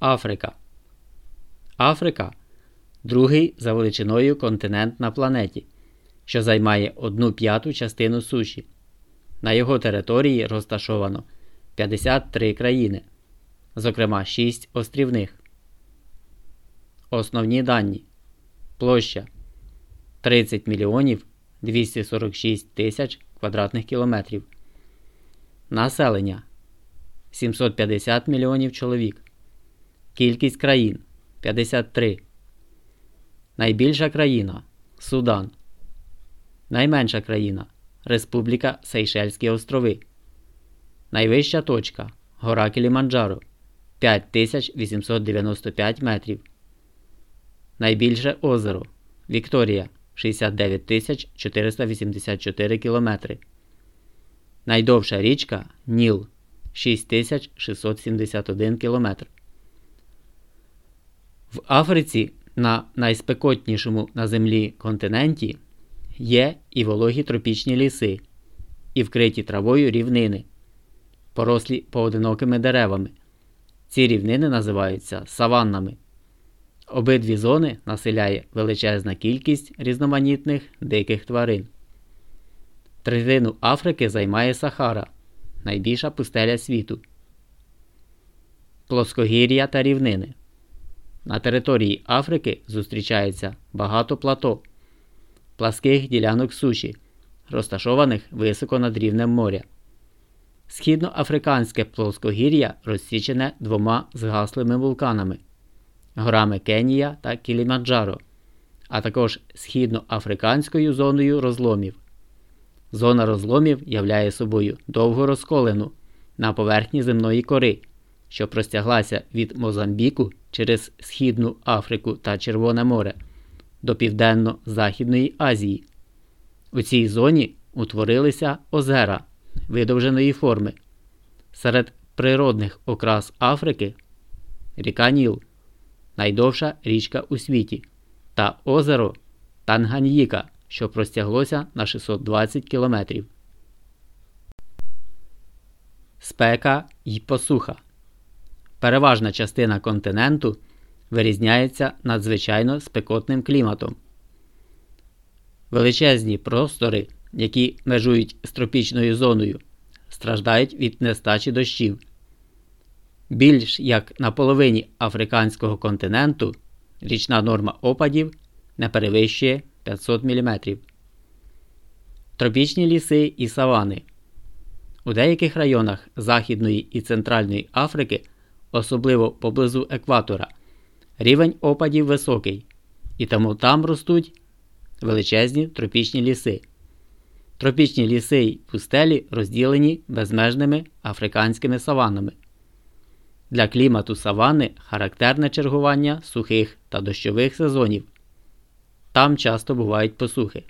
Африка. Африка другий за величиною континент на планеті, що займає одну п'яту частину суші. На його території розташовано 53 країни, зокрема 6 острівних. Основні дані площа 30 мільйонів 246 тисяч квадратних кілометрів. Населення 750 мільйонів чоловік. Кількість країн 53. Найбільша країна Судан. Найменша країна Республіка Сейшельські острови. Найвища точка Гора Кіліманджаро 5895 метрів. Найбільше озеро Вікторія 69 484 кілометри. Найдовша річка Ніл 6671 кілометр. В Африці на найспекотнішому на землі континенті є і вологі тропічні ліси, і вкриті травою рівнини, порослі поодинокими деревами. Ці рівнини називаються саваннами. Обидві зони населяє величезна кількість різноманітних диких тварин. Третину Африки займає Сахара, найбільша пустеля світу, плоскогір'я та рівнини. На території Африки зустрічається багато плато, пласких ділянок суші, розташованих високо над рівнем моря. Східноафриканське плоскогір'я розсічене двома згаслими вулканами горами Кенія та Кілімаджаро, а також східноафриканською зоною розломів. Зона розломів являє собою довгу розколену на поверхні земної кори, що простяглася від Мозамбіку через Східну Африку та Червоне море до Південно-Західної Азії. У цій зоні утворилися озера видовженої форми. Серед природних окрас Африки ріка Ніл, найдовша річка у світі, та озеро Танганьїка, що простяглося на 620 кілометрів. Спека й посуха. Переважна частина континенту вирізняється надзвичайно спекотним кліматом. Величезні простори, які межують з тропічною зоною, страждають від нестачі дощів. Більш як на половині африканського континенту річна норма опадів не перевищує 500 мм. Тропічні ліси і савани. У деяких районах Західної і Центральної Африки особливо поблизу екватора, рівень опадів високий, і тому там ростуть величезні тропічні ліси. Тропічні ліси й пустелі розділені безмежними африканськими саванами. Для клімату савани характерне чергування сухих та дощових сезонів. Там часто бувають посухи.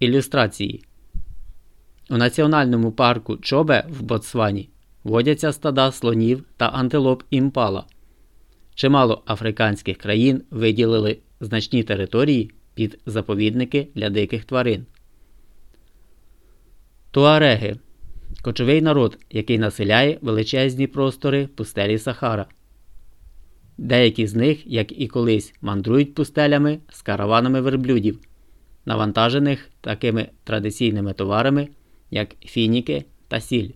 Ілюстрації у національному парку Чобе в Ботсвані водяться стада слонів та антилоп імпала. Чимало африканських країн виділили значні території під заповідники для диких тварин. Туареги кочовий народ, який населяє величезні простори пустелі Сахара. Деякі з них, як і колись, мандрують пустелями з караванами верблюдів, навантажених такими традиційними товарами, як фініки та сіль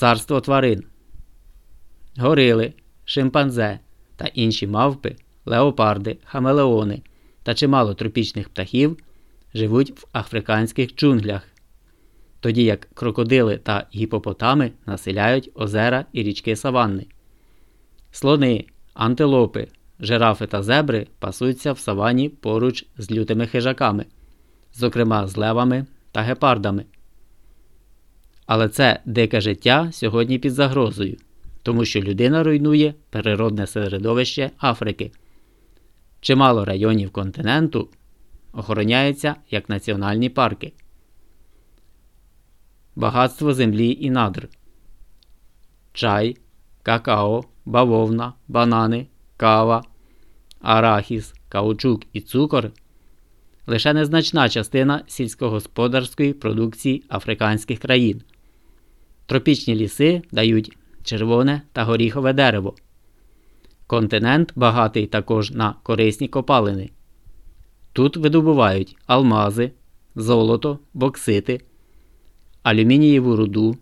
царство тварин, горили, шимпанзе та інші мавпи, леопарди, хамелеони та чимало тропічних птахів живуть в африканських джунглях, тоді як крокодили та гіпопотами населяють озера і річки саванни. Слони, антилопи, жирафи та зебри пасуться в савані поруч з лютими хижаками, зокрема з левами та гепардами. Але це дике життя сьогодні під загрозою, тому що людина руйнує природне середовище Африки. Чимало районів континенту охороняються як національні парки. Багатство землі і надр. Чай, какао, бавовна, банани, кава, арахіс, каучук і цукор лише незначна частина сільськогосподарської продукції африканських країн. Тропічні ліси дають червоне та горіхове дерево. Континент багатий також на корисні копалини. Тут видобувають алмази, золото, боксити, алюмінієву руду,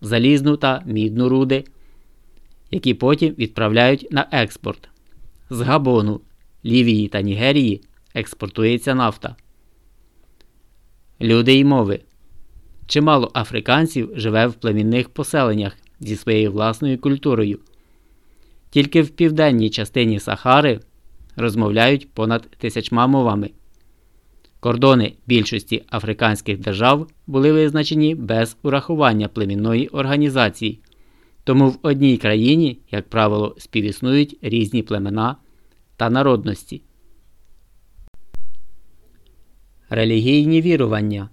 залізну та мідну руди, які потім відправляють на експорт. З Габону, Лівії та Нігерії експортується нафта. Люди й мови. Чимало африканців живе в племінних поселеннях зі своєю власною культурою. Тільки в південній частині Сахари розмовляють понад тисячма мовами. Кордони більшості африканських держав були визначені без урахування племінної організації, тому в одній країні, як правило, співіснують різні племена та народності. Релігійні вірування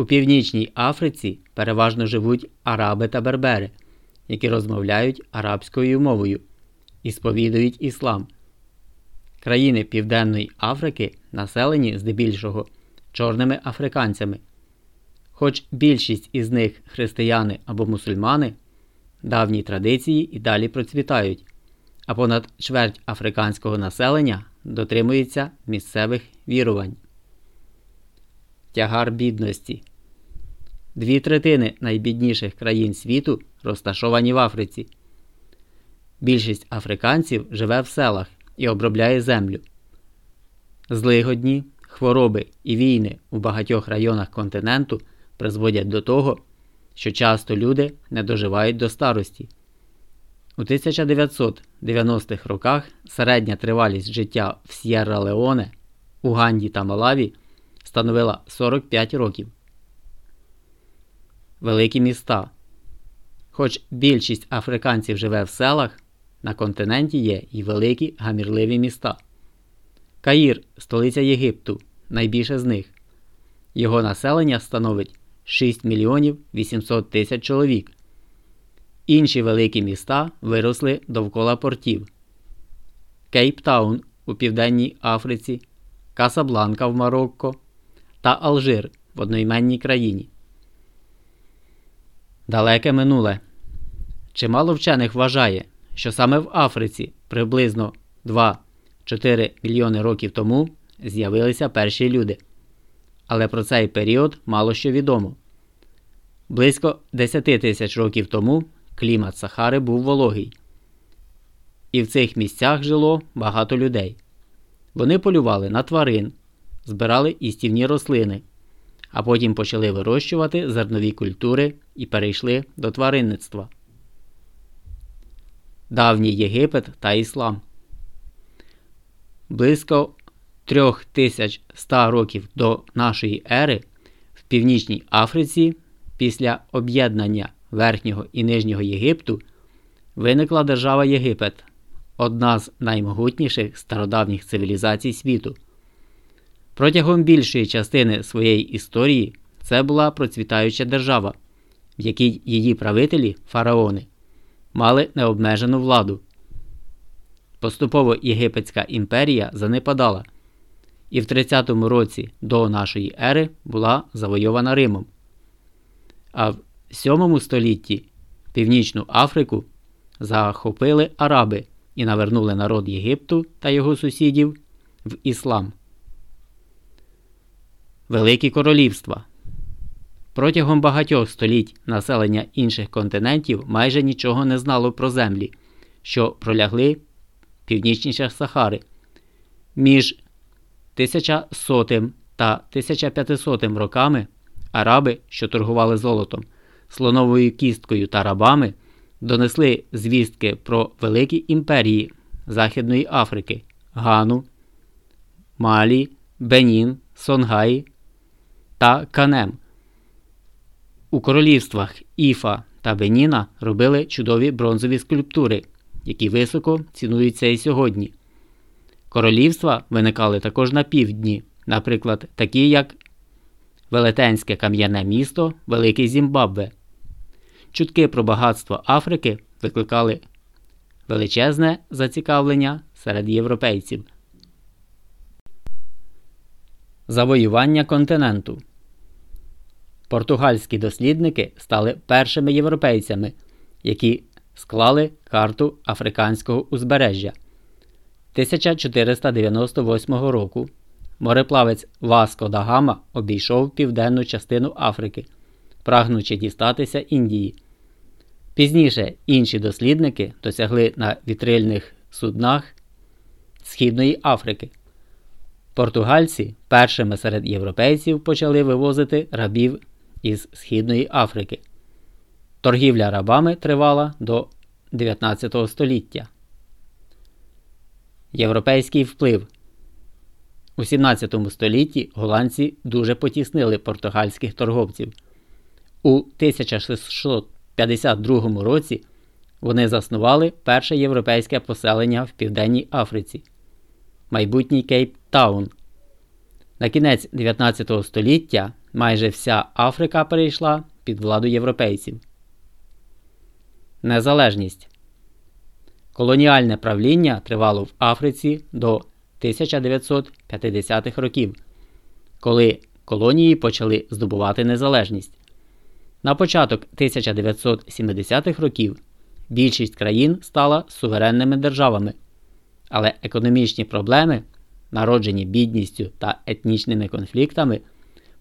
у Північній Африці переважно живуть араби та бербери, які розмовляють арабською мовою і сповідують іслам. Країни Південної Африки населені здебільшого чорними африканцями. Хоч більшість із них християни або мусульмани, давні традиції і далі процвітають, а понад чверть африканського населення дотримується місцевих вірувань. Тягар бідності. Дві третини найбідніших країн світу розташовані в Африці. Більшість африканців живе в селах і обробляє землю. Злигодні, хвороби і війни у багатьох районах континенту призводять до того, що часто люди не доживають до старості. У 1990-х роках середня тривалість життя в С'єрра Леоне, Уганді та Малаві становила 45 років. Великі міста. Хоч більшість африканців живе в селах, на континенті є і великі гамірливі міста. Каїр столиця Єгипту, найбільше з них. Його населення становить 6 мільйонів 800 тисяч чоловік. Інші великі міста виросли довкола портів. Кейптаун у Південній Африці, Касабланка в Марокко та Алжир в одноіменній країні. Далеке минуле. Чимало вчених вважає, що саме в Африці приблизно 2-4 мільйони років тому з'явилися перші люди. Але про цей період мало що відомо. Близько 10 тисяч років тому клімат Сахари був вологий. І в цих місцях жило багато людей. Вони полювали на тварин, збирали істівні рослини, а потім почали вирощувати зернові культури і перейшли до тваринництва. Давній Єгипет та Іслам. Близько 3100 років до нашої ери в Північній Африці після об'єднання Верхнього і Нижнього Єгипту виникла держава Єгипет, одна з наймогутніших стародавніх цивілізацій світу. Протягом більшої частини своєї історії це була процвітаюча держава, в якій її правителі фараони мали необмежену владу. Поступово Єгипетська імперія занепадала і в 30-му році до нашої ери була завойована Римом. А в 7 столітті Північну Африку захопили араби і навернули народ Єгипту та його сусідів в іслам. Великі королівства Протягом багатьох століть населення інших континентів майже нічого не знало про землі, що пролягли північніше Сахари. Між 1100 та 1500 роками араби, що торгували золотом, слоновою кісткою та рабами, донесли звістки про великі імперії Західної Африки Гану, Малі, Бенін, Сонгай та Канем. У королівствах Іфа та Беніна робили чудові бронзові скульптури, які високо цінуються і сьогодні. Королівства виникали також на півдні, наприклад, такі як Велетенське кам'яне місто Великий Зімбабве. Чутки про багатство Африки викликали величезне зацікавлення серед європейців. Завоювання континенту Португальські дослідники стали першими європейцями, які склали карту африканського узбережжя. 1498 року мореплавець Васко да Гама обійшов південну частину Африки, прагнучи дістатися Індії. Пізніше інші дослідники досягли на вітрильних суднах Східної Африки. Португальці першими серед європейців почали вивозити рабів із Східної Африки. Торгівля рабами тривала до 19 століття. Європейський вплив у 17 столітті голландці дуже потіснили португальських торговців. У 1652 році вони заснували перше європейське поселення в Південній Африці, майбутній Кейптаун. На кінець 19 століття майже вся Африка перейшла під владу європейців. Незалежність Колоніальне правління тривало в Африці до 1950-х років, коли колонії почали здобувати незалежність. На початок 1970-х років більшість країн стала суверенними державами, але економічні проблеми, народжені бідністю та етнічними конфліктами,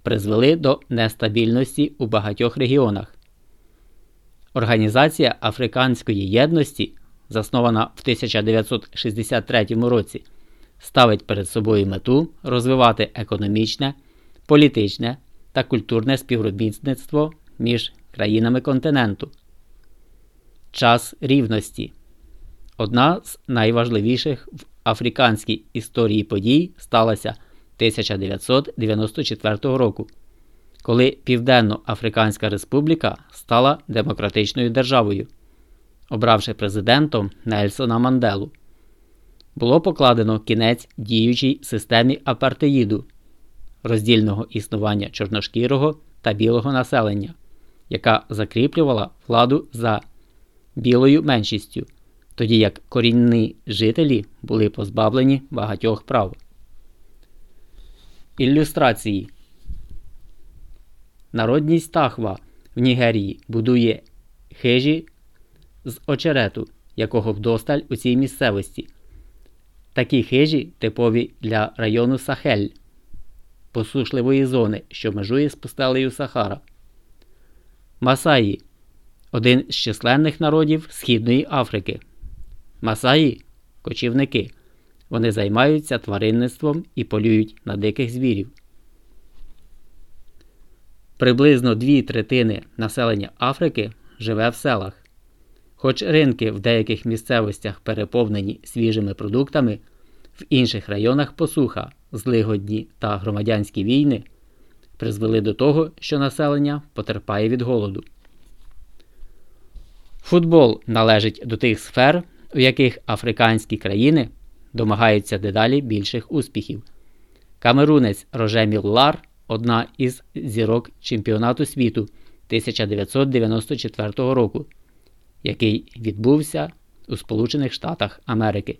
призвели до нестабільності у багатьох регіонах. Організація Африканської єдності, заснована в 1963 році, ставить перед собою мету розвивати економічне, політичне та культурне співробітництво між країнами континенту. Час рівності одна з найважливіших в африканській історії подій сталася 1994 року, коли Південно-Африканська Республіка стала демократичною державою, обравши президентом Нельсона Манделу було покладено кінець діючій системі апартеїду, роздільного існування чорношкірого та білого населення, яка закріплювала владу за білою меншістю, тоді як корінні жителі були позбавлені багатьох прав. Ілюстрації Народність Тахва в Нігерії будує хижі з очерету, якого вдосталь у цій місцевості. Такі хижі типові для району Сахель, посушливої зони, що межує з пустелею Сахара. Масаї один з численних народів Східної Африки. Масаї кочівники. Вони займаються тваринництвом і полюють на диких звірів. Приблизно дві третини населення Африки живе в селах. Хоч ринки в деяких місцевостях переповнені свіжими продуктами, в інших районах посуха, злигодні та громадянські війни призвели до того, що населення потерпає від голоду. Футбол належить до тих сфер, у яких африканські країни домагаються дедалі більших успіхів. Камерунець Роже Міллар одна із зірок чемпіонату світу 1994 року який відбувся у Сполучених Штатах Америки.